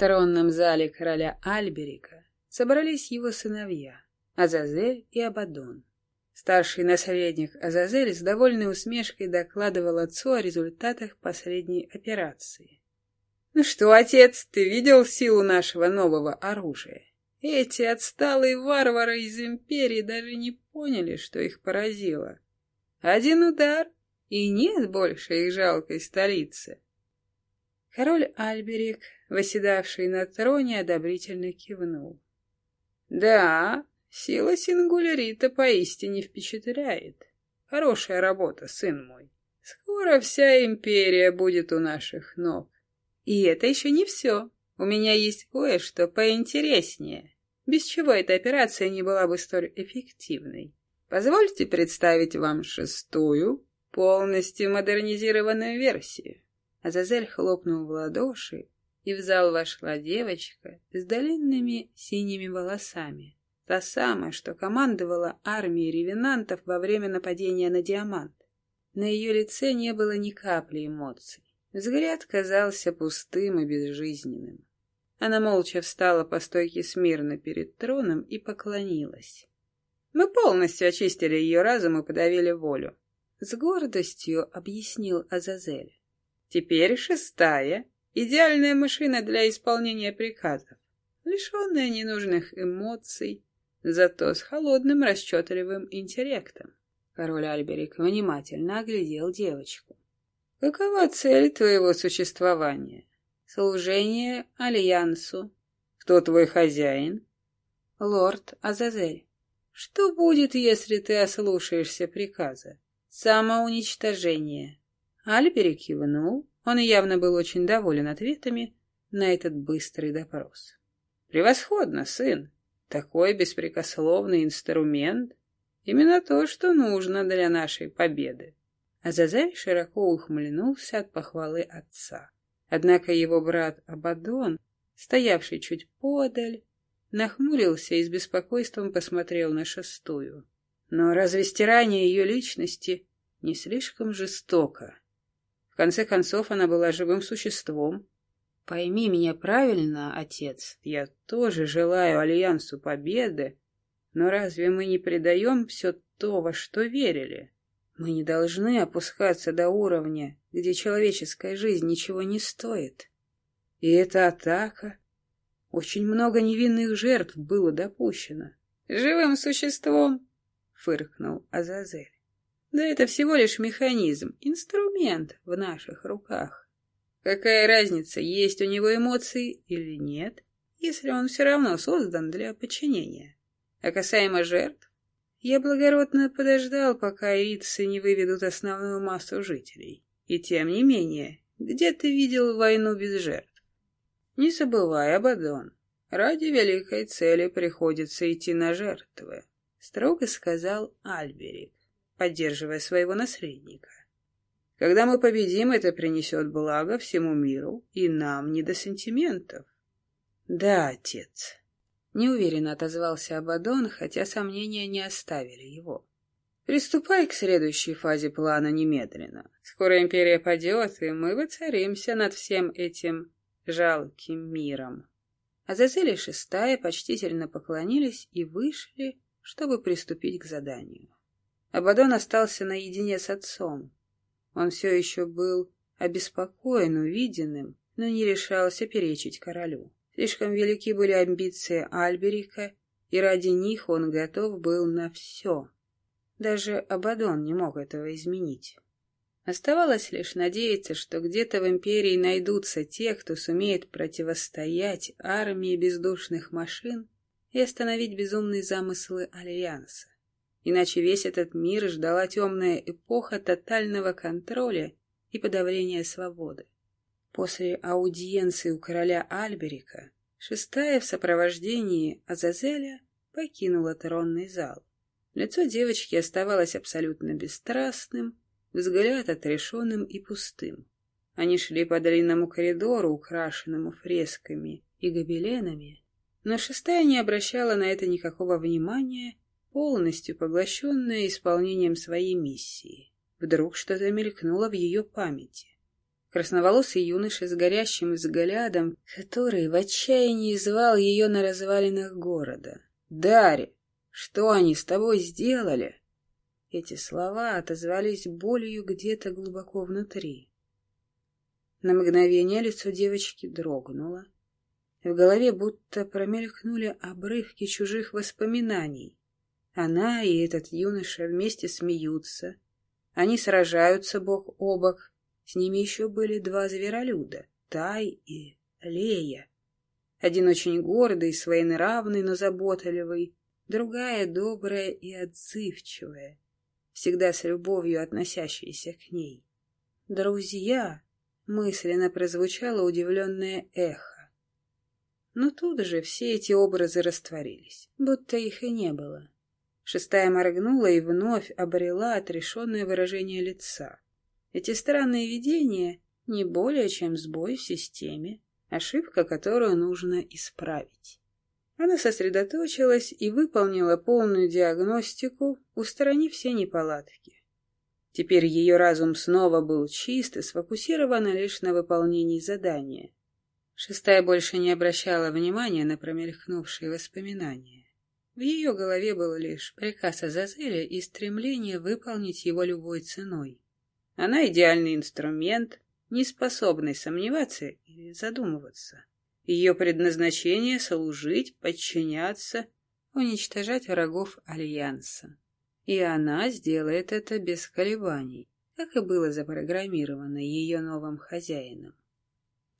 тронном зале короля Альберика собрались его сыновья Азазель и Абадон. Старший наследник Азазель с довольной усмешкой докладывал отцу о результатах последней операции. «Ну что, отец, ты видел силу нашего нового оружия? Эти отсталые варвары из Империи даже не поняли, что их поразило. Один удар, и нет больше их жалкой столицы». Король Альберик, восседавший на троне, одобрительно кивнул. «Да, Сила сингулярита поистине впечатляет. Хорошая работа, сын мой. Скоро вся империя будет у наших ног. И это еще не все. У меня есть кое-что поинтереснее, без чего эта операция не была бы столь эффективной. Позвольте представить вам шестую, полностью модернизированную версию. Азазель хлопнул в ладоши, и в зал вошла девочка с длинными синими волосами. Та самая, что командовала армией ревенантов во время нападения на Диамант. На ее лице не было ни капли эмоций. Взгляд казался пустым и безжизненным. Она молча встала по стойке смирно перед троном и поклонилась. Мы полностью очистили ее разум и подавили волю. С гордостью объяснил Азазель. Теперь шестая, идеальная машина для исполнения приказов, лишенная ненужных эмоций, зато с холодным расчетливым интеллектом. Король Альберик внимательно оглядел девочку. «Какова цель твоего существования? Служение Альянсу? Кто твой хозяин?» «Лорд Азазель. Что будет, если ты ослушаешься приказа? Самоуничтожение». Альберик кивнул. Он явно был очень доволен ответами на этот быстрый допрос. «Превосходно, сын!» Такой беспрекословный инструмент — именно то, что нужно для нашей победы. Азазель широко ухмыльнулся от похвалы отца. Однако его брат Абадон, стоявший чуть подаль, нахмурился и с беспокойством посмотрел на шестую. Но разве стирание ее личности не слишком жестоко? Конце концов, она была живым существом, Пойми меня правильно, отец, я тоже желаю Альянсу победы, но разве мы не предаем все то, во что верили? Мы не должны опускаться до уровня, где человеческая жизнь ничего не стоит. И эта атака... Очень много невинных жертв было допущено. «Живым существом!» — фыркнул Азазель. «Да это всего лишь механизм, инструмент в наших руках. Какая разница, есть у него эмоции или нет, если он все равно создан для подчинения? А касаемо жертв, я благородно подождал, пока ирицы не выведут основную массу жителей. И тем не менее, где ты видел войну без жертв? Не забывай, Абадон, ради великой цели приходится идти на жертвы, строго сказал Альберик, поддерживая своего наследника. Когда мы победим, это принесет благо всему миру, и нам не до сантиментов. Да, отец. Неуверенно отозвался Абадон, хотя сомнения не оставили его. Приступай к следующей фазе плана немедленно. Скоро империя падет, и мы воцаримся над всем этим жалким миром. Азазель и Шестая почтительно поклонились и вышли, чтобы приступить к заданию. Абадон остался наедине с отцом. Он все еще был обеспокоен увиденным, но не решался перечить королю. Слишком велики были амбиции Альберика, и ради них он готов был на все. Даже Абадон не мог этого изменить. Оставалось лишь надеяться, что где-то в империи найдутся те, кто сумеет противостоять армии бездушных машин и остановить безумные замыслы Альянса. Иначе весь этот мир ждала темная эпоха тотального контроля и подавления свободы. После аудиенции у короля Альберика шестая в сопровождении Азазеля покинула тронный зал. Лицо девочки оставалось абсолютно бесстрастным, взгляд отрешенным и пустым. Они шли по длинному коридору, украшенному фресками и гобеленами, но шестая не обращала на это никакого внимания полностью поглощенная исполнением своей миссии. Вдруг что-то мелькнуло в ее памяти. Красноволосый юноша с горящим взглядом, который в отчаянии звал ее на развалинах города. «Дарья, что они с тобой сделали?» Эти слова отозвались болью где-то глубоко внутри. На мгновение лицо девочки дрогнуло. В голове будто промелькнули обрывки чужих воспоминаний. Она и этот юноша вместе смеются. Они сражаются бок о бок. С ними еще были два зверолюда — Тай и Лея. Один очень гордый, своенравный, но заботливый, другая добрая и отзывчивая, всегда с любовью относящаяся к ней. «Друзья!» — мысленно прозвучало удивленное эхо. Но тут же все эти образы растворились, будто их и не было. Шестая моргнула и вновь обрела отрешенное выражение лица. Эти странные видения не более чем сбой в системе, ошибка, которую нужно исправить. Она сосредоточилась и выполнила полную диагностику, устранив все неполадки. Теперь ее разум снова был чист и сфокусирован лишь на выполнении задания. Шестая больше не обращала внимания на промелькнувшие воспоминания. В ее голове был лишь приказ Азазеля и стремление выполнить его любой ценой. Она идеальный инструмент, не способный сомневаться или задумываться. Ее предназначение — служить, подчиняться, уничтожать врагов Альянса. И она сделает это без колебаний, как и было запрограммировано ее новым хозяином.